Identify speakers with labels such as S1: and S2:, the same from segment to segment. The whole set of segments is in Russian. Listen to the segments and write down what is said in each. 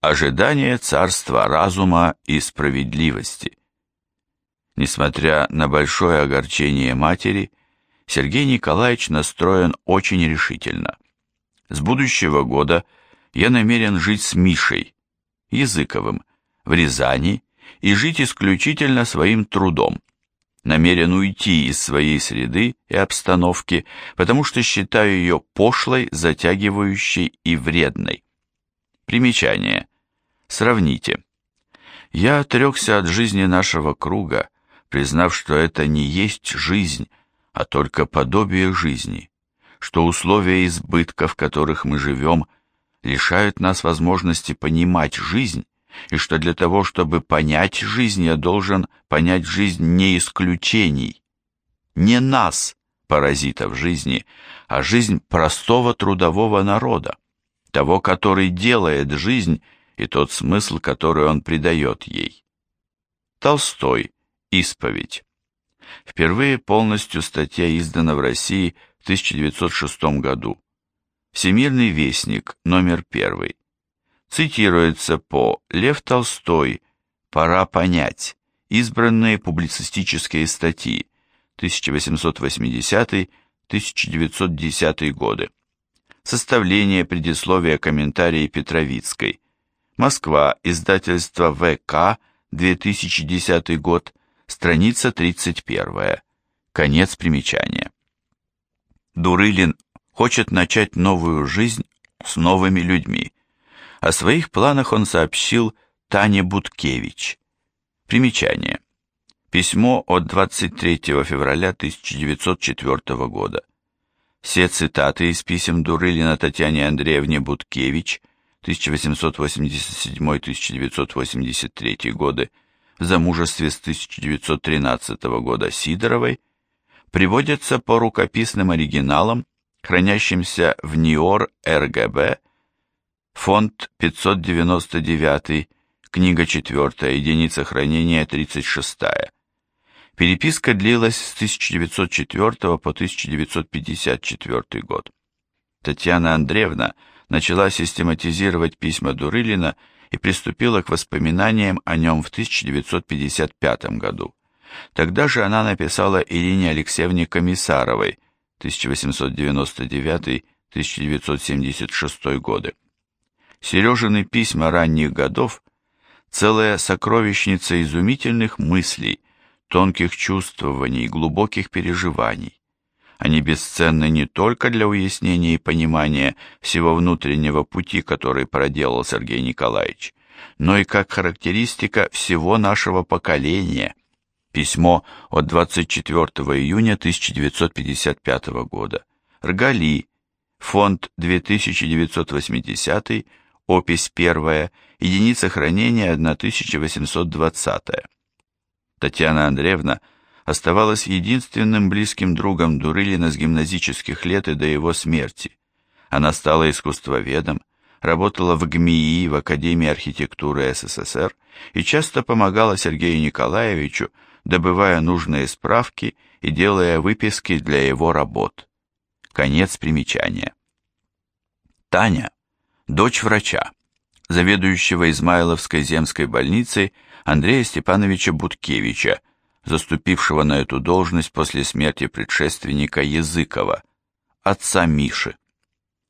S1: Ожидание царства разума и справедливости. Несмотря на большое огорчение матери, Сергей Николаевич настроен очень решительно. С будущего года я намерен жить с Мишей, Языковым, в Рязани и жить исключительно своим трудом. Намерен уйти из своей среды и обстановки, потому что считаю ее пошлой, затягивающей и вредной. Примечание. Сравните. Я отрекся от жизни нашего круга, признав, что это не есть жизнь, а только подобие жизни, что условия избытка, в которых мы живем, лишают нас возможности понимать жизнь, и что для того, чтобы понять жизнь, я должен понять жизнь не исключений, не нас, паразитов жизни, а жизнь простого трудового народа, того, который делает жизнь и тот смысл, который он придает ей. Толстой. Исповедь. Впервые полностью статья издана в России в 1906 году. Всемирный вестник, номер первый. Цитируется по Лев Толстой «Пора понять» избранные публицистические статьи 1880-1910 годы. Составление предисловия комментарии Петровицкой. Москва, издательство ВК, 2010 год, страница 31. Конец примечания. Дурылин хочет начать новую жизнь с новыми людьми. О своих планах он сообщил Тане Буткевич. Примечание. Письмо от 23 февраля 1904 года. Все цитаты из писем Дурылина Татьяне Андреевне Буткевич 1887-1983 годы, в замужестве с 1913 года Сидоровой, приводятся по рукописным оригиналам, хранящимся в НИОР РГБ, фонд 599, книга 4, единица хранения 36. Переписка длилась с 1904 по 1954 год. Татьяна Андреевна – начала систематизировать письма Дурылина и приступила к воспоминаниям о нем в 1955 году. Тогда же она написала Ирине Алексеевне Комиссаровой 1899-1976 годы. Сережины письма ранних годов – целая сокровищница изумительных мыслей, тонких чувствований, глубоких переживаний. Они бесценны не только для уяснения и понимания всего внутреннего пути, который проделал Сергей Николаевич, но и как характеристика всего нашего поколения. Письмо от 24 июня 1955 года. Ргали. Фонд 2980, опись 1, единица хранения 1820. Татьяна Андреевна оставалась единственным близким другом Дурылина с гимназических лет и до его смерти. Она стала искусствоведом, работала в ГМИИ, в Академии архитектуры СССР и часто помогала Сергею Николаевичу, добывая нужные справки и делая выписки для его работ. Конец примечания. Таня, дочь врача, заведующего Измайловской земской больницей Андрея Степановича Буткевича, заступившего на эту должность после смерти предшественника Языкова, отца Миши.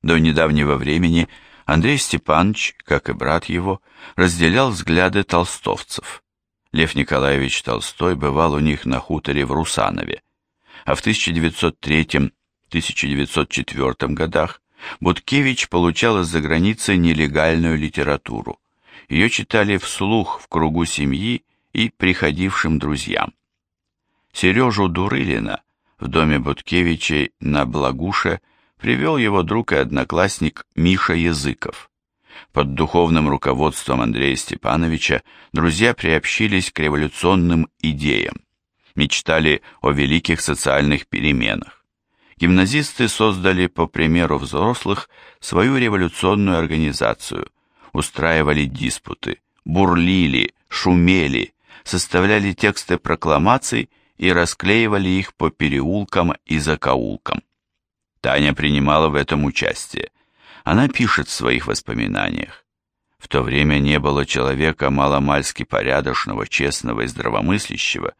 S1: До недавнего времени Андрей Степанович, как и брат его, разделял взгляды толстовцев. Лев Николаевич Толстой бывал у них на хуторе в Русанове, а в 1903-1904 годах Буткевич получал из-за границы нелегальную литературу. Ее читали вслух в кругу семьи и приходившим друзьям. Сережу Дурылина в доме Буткевичей на Благуше привел его друг и одноклассник Миша Языков. Под духовным руководством Андрея Степановича друзья приобщились к революционным идеям, мечтали о великих социальных переменах. Гимназисты создали, по примеру взрослых, свою революционную организацию, устраивали диспуты, бурлили, шумели, составляли тексты прокламаций и расклеивали их по переулкам и закоулкам. Таня принимала в этом участие. Она пишет в своих воспоминаниях. В то время не было человека маломальски порядочного, честного и здравомыслящего,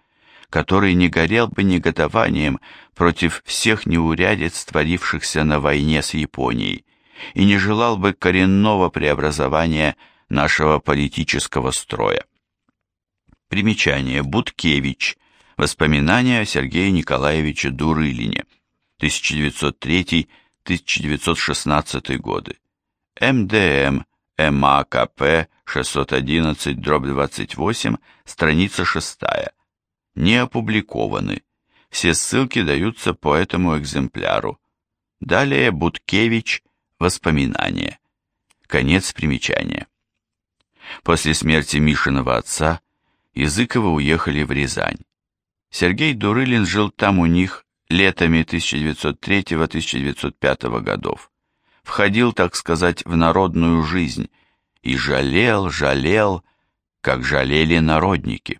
S1: который не горел бы негодованием против всех неурядиц, творившихся на войне с Японией, и не желал бы коренного преобразования нашего политического строя. Примечание. Буткевич. Воспоминания о Сергее Николаевиче Дурылине. 1903-1916 годы. МДМ. МАКП 611, дробь 28, страница 6. Не опубликованы. Все ссылки даются по этому экземпляру. Далее Буткевич. Воспоминания. Конец примечания. После смерти Мишиного отца Языковы уехали в Рязань. Сергей Дурылин жил там у них летами 1903-1905 годов. Входил, так сказать, в народную жизнь и жалел, жалел, как жалели народники.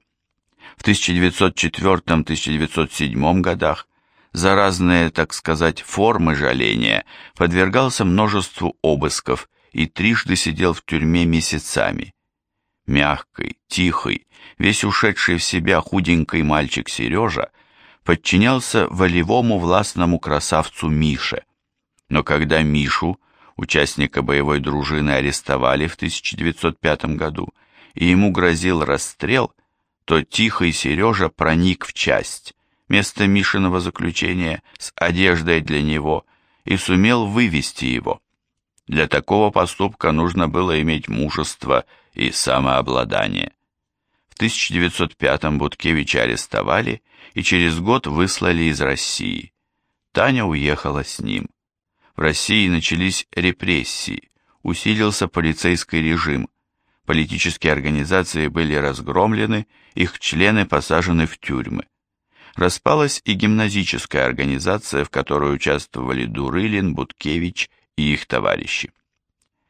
S1: В 1904-1907 годах за разные, так сказать, формы жаления подвергался множеству обысков и трижды сидел в тюрьме месяцами. Мягкий, тихий, весь ушедший в себя худенький мальчик Сережа подчинялся волевому властному красавцу Мише. Но когда Мишу, участника боевой дружины, арестовали в 1905 году, и ему грозил расстрел, то тихий Сережа проник в часть, место Мишиного заключения с одеждой для него, и сумел вывести его. Для такого поступка нужно было иметь мужество и самообладание. В 1905-м Буткевича арестовали и через год выслали из России. Таня уехала с ним. В России начались репрессии, усилился полицейский режим, политические организации были разгромлены, их члены посажены в тюрьмы. Распалась и гимназическая организация, в которой участвовали Дурылин, Буткевич и их товарищи.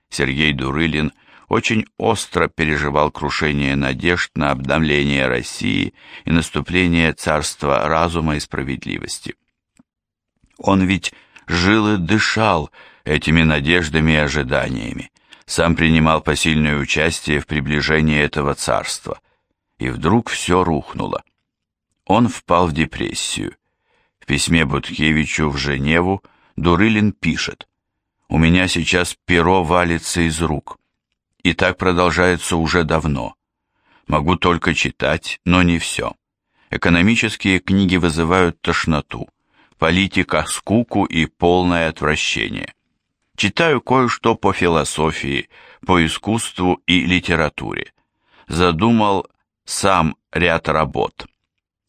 S1: Сергей Дурылин очень остро переживал крушение надежд на обновление России и наступление царства разума и справедливости. Он ведь жил и дышал этими надеждами и ожиданиями, сам принимал посильное участие в приближении этого царства, и вдруг все рухнуло. Он впал в депрессию. В письме Буткевичу в Женеву Дурылин пишет «У меня сейчас перо валится из рук. И так продолжается уже давно. Могу только читать, но не все. Экономические книги вызывают тошноту, политика – скуку и полное отвращение. Читаю кое-что по философии, по искусству и литературе. Задумал сам ряд работ.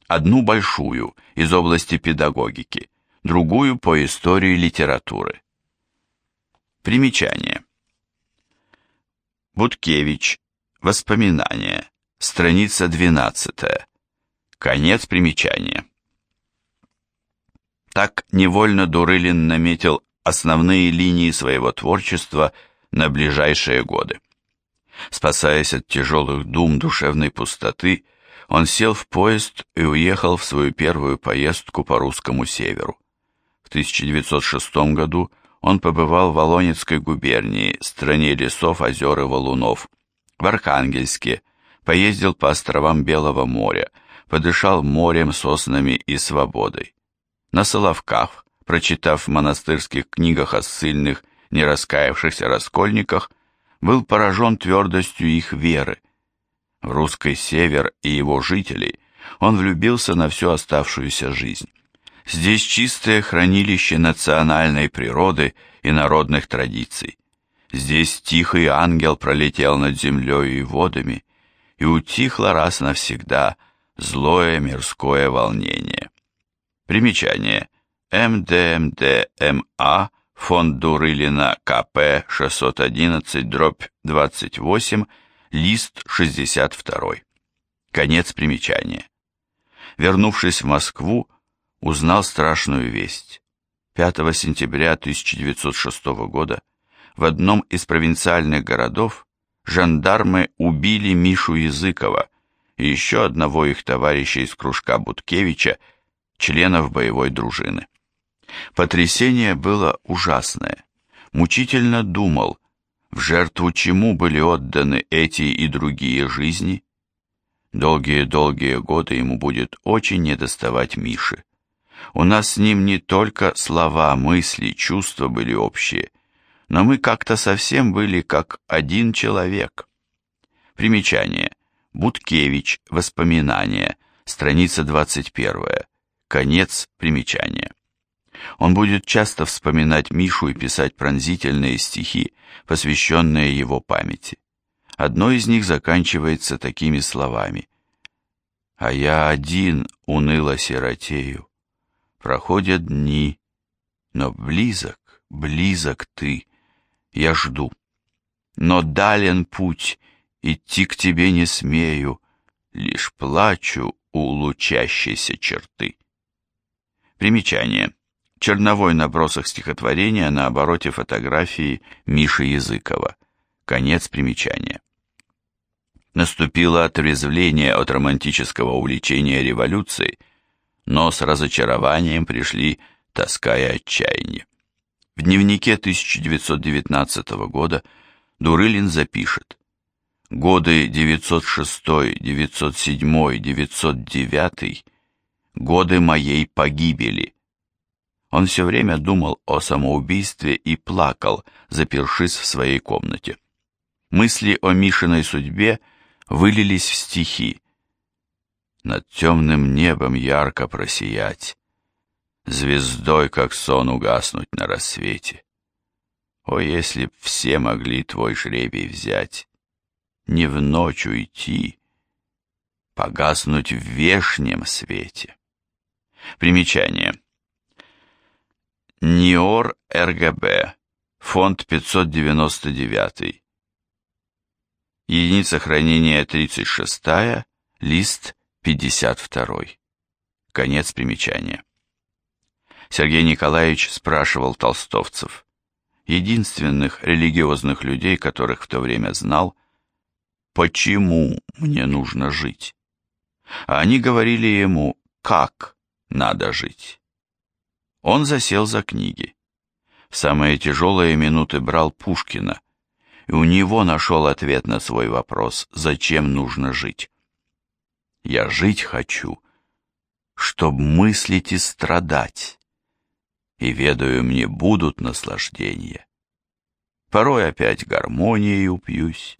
S1: Одну большую из области педагогики, другую по истории литературы. Примечание. Буткевич. Воспоминания. Страница 12. Конец примечания. Так невольно Дурылин наметил основные линии своего творчества на ближайшие годы. Спасаясь от тяжелых дум душевной пустоты, он сел в поезд и уехал в свою первую поездку по русскому северу. В 1906 году он побывал в Волонецкой губернии, стране лесов, озер и валунов, в Архангельске, поездил по островам Белого моря, подышал морем, соснами и свободой. На Соловках, прочитав в монастырских книгах о ссыльных, не раскаявшихся раскольниках, был поражен твердостью их веры. В русский север и его жителей он влюбился на всю оставшуюся жизнь. Здесь чистое хранилище национальной природы и народных традиций. Здесь тихий ангел пролетел над землей и водами, и утихло раз навсегда злое мирское волнение. Примечание. МДМДМА, фонд Дурылина КП 611, дробь 28, лист 62. Конец примечания. Вернувшись в Москву, узнал страшную весть. 5 сентября 1906 года в одном из провинциальных городов жандармы убили Мишу Языкова и еще одного их товарища из кружка Буткевича, членов боевой дружины. Потрясение было ужасное. Мучительно думал, В жертву чему были отданы эти и другие жизни? Долгие-долгие годы ему будет очень недоставать Миши. У нас с ним не только слова, мысли, чувства были общие, но мы как-то совсем были как один человек. Примечание. Буткевич. Воспоминания. Страница 21. Конец примечания. Он будет часто вспоминать Мишу и писать пронзительные стихи, посвященные его памяти. Одно из них заканчивается такими словами. «А я один уныло сиротею. Проходят дни, но близок, близок ты. Я жду. Но дален путь, идти к тебе не смею, лишь плачу у лучащейся черты». Примечание. Черновой набросок стихотворения на обороте фотографии Миши Языкова. Конец примечания. Наступило отрезвление от романтического увлечения революцией, но с разочарованием пришли тоска и отчаяние. В дневнике 1919 года Дурылин запишет «Годы 906, 907, 909 – годы моей погибели» Он все время думал о самоубийстве и плакал, запершись в своей комнате. Мысли о Мишиной судьбе вылились в стихи. Над темным небом ярко просиять, Звездой, как сон, угаснуть на рассвете. О, если б все могли твой жребий взять, Не в ночь уйти, Погаснуть в вешнем свете. Примечание. НИОР РГБ, фонд 599. Единица хранения 36, лист 52. Конец примечания. Сергей Николаевич спрашивал толстовцев, единственных религиозных людей, которых в то время знал, почему мне нужно жить. А они говорили ему, как надо жить. Он засел за книги. В самые тяжелые минуты брал Пушкина, и у него нашел ответ на свой вопрос, зачем нужно жить. «Я жить хочу, чтоб мыслить и страдать, и, ведаю, мне будут наслаждения. Порой опять гармонией упьюсь,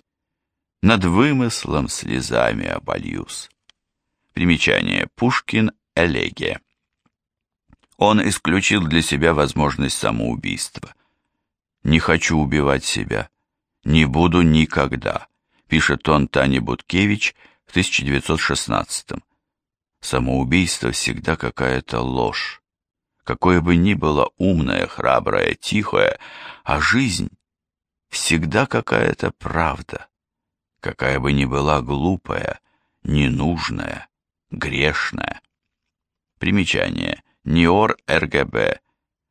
S1: над вымыслом слезами обольюсь». Примечание. Пушкин. Элегия он исключил для себя возможность самоубийства. «Не хочу убивать себя. Не буду никогда», пишет он Тане Буткевич в 1916 -м. Самоубийство всегда какая-то ложь. Какое бы ни было умное, храброе, тихое, а жизнь всегда какая-то правда. Какая бы ни была глупая, ненужная, грешная. Примечание. НИОР РГБ,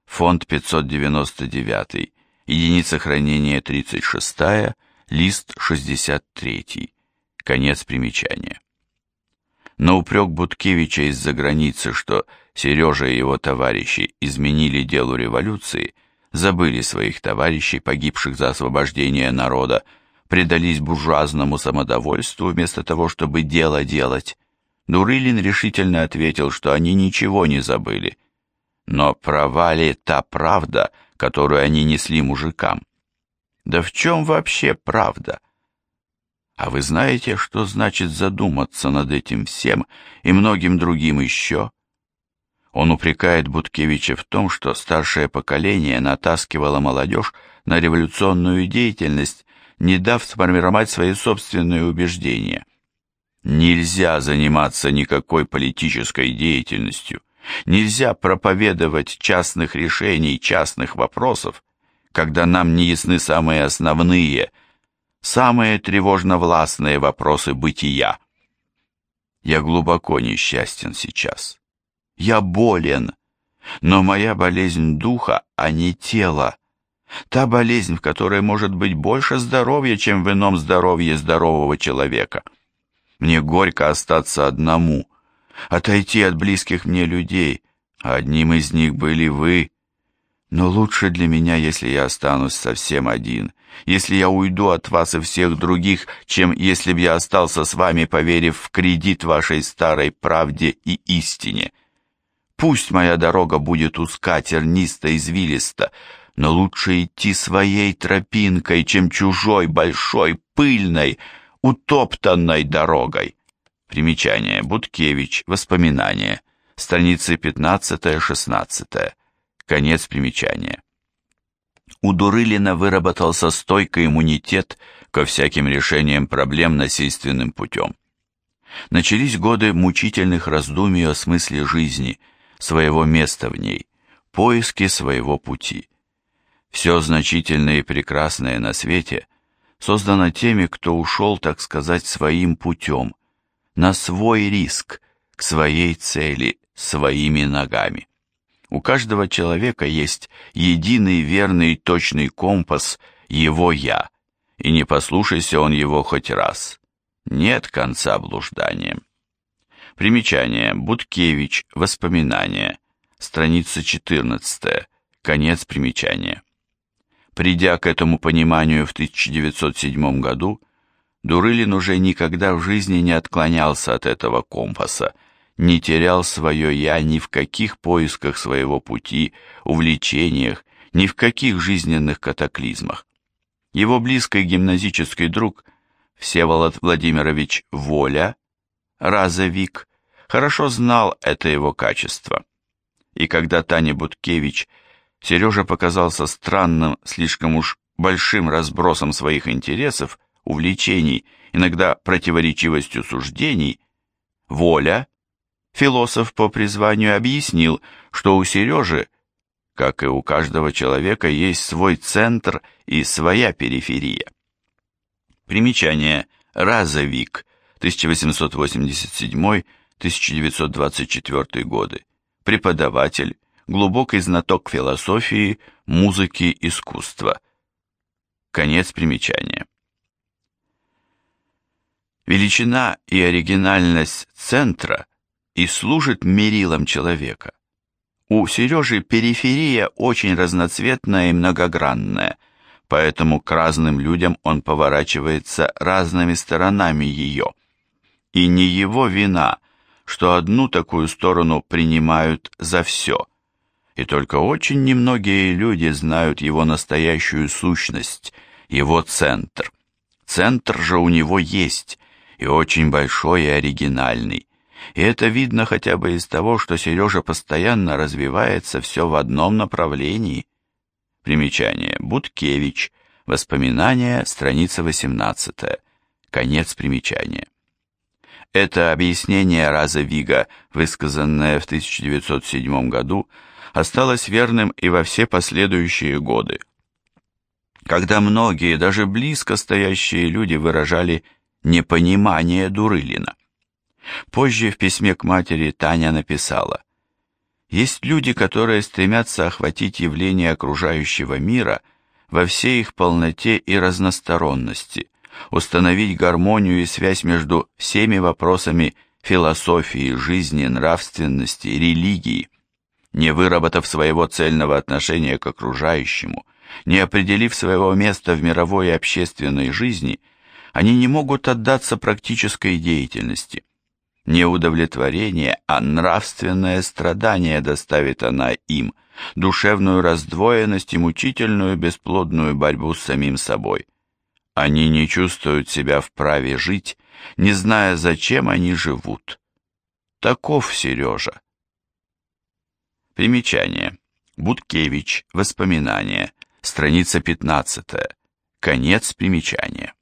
S1: фонд 599, единица хранения 36, лист 63, конец примечания. На упрек Буткевича из-за границы, что Сережа и его товарищи изменили делу революции, забыли своих товарищей, погибших за освобождение народа, предались буржуазному самодовольству вместо того, чтобы дело делать, Дурылин решительно ответил, что они ничего не забыли. Но права та правда, которую они несли мужикам? Да в чем вообще правда? А вы знаете, что значит задуматься над этим всем и многим другим еще? Он упрекает Буткевича в том, что старшее поколение натаскивало молодежь на революционную деятельность, не дав сформировать свои собственные убеждения. Нельзя заниматься никакой политической деятельностью, нельзя проповедовать частных решений, частных вопросов, когда нам не ясны самые основные, самые тревожно-властные вопросы бытия. Я глубоко несчастен сейчас. Я болен, но моя болезнь духа, а не тела. Та болезнь, в которой может быть больше здоровья, чем в ином здоровье здорового человека. Мне горько остаться одному, отойти от близких мне людей, а одним из них были вы. Но лучше для меня, если я останусь совсем один, если я уйду от вас и всех других, чем если б я остался с вами, поверив в кредит вашей старой правде и истине. Пусть моя дорога будет узка, терниста, извилиста, но лучше идти своей тропинкой, чем чужой, большой, пыльной, утоптанной дорогой. Примечание. Будкевич. Воспоминания. Страницы 15-16. Конец примечания. У Дурылина выработался стойкий иммунитет ко всяким решениям проблем насильственным путем. Начались годы мучительных раздумий о смысле жизни, своего места в ней, поиски своего пути. Все значительное и прекрасное на свете создано теми, кто ушел, так сказать, своим путем, на свой риск, к своей цели, своими ногами. У каждого человека есть единый верный точный компас его «я», и не послушайся он его хоть раз. Нет конца блужданиям. Примечание. Будкевич. Воспоминания. Страница 14. Конец примечания. Придя к этому пониманию в 1907 году, Дурылин уже никогда в жизни не отклонялся от этого компаса, не терял свое «я» ни в каких поисках своего пути, увлечениях, ни в каких жизненных катаклизмах. Его близкий гимназический друг Всеволод Владимирович Воля, разовик, хорошо знал это его качество. И когда Таня Буткевич, Сережа показался странным, слишком уж большим разбросом своих интересов, увлечений, иногда противоречивостью суждений, Воля, Философ по призванию объяснил, что у Сережи, как и у каждого человека, есть свой центр и своя периферия. Примечание. Разовик, 1887-1924 годы. Преподаватель, глубокий знаток философии, музыки, искусства. Конец примечания. Величина и оригинальность центра и служит мерилом человека. У Сережи периферия очень разноцветная и многогранная, поэтому к разным людям он поворачивается разными сторонами ее. И не его вина, что одну такую сторону принимают за все. И только очень немногие люди знают его настоящую сущность, его центр. Центр же у него есть, и очень большой и оригинальный. И это видно хотя бы из того, что Сережа постоянно развивается все в одном направлении. Примечание. Будкевич. Воспоминания. Страница 18. Конец примечания. Это объяснение Раза Вига, высказанное в 1907 году, осталось верным и во все последующие годы. Когда многие, даже близко стоящие люди выражали непонимание Дурылина. Позже в письме к матери Таня написала, «Есть люди, которые стремятся охватить явления окружающего мира во всей их полноте и разносторонности, установить гармонию и связь между всеми вопросами философии, жизни, нравственности, религии, не выработав своего цельного отношения к окружающему, не определив своего места в мировой общественной жизни, они не могут отдаться практической деятельности. Не удовлетворение, а нравственное страдание доставит она им, душевную раздвоенность и мучительную бесплодную борьбу с самим собой. Они не чувствуют себя вправе жить, не зная, зачем они живут. Таков Сережа. Примечание. Будкевич. Воспоминания. Страница 15. Конец примечания.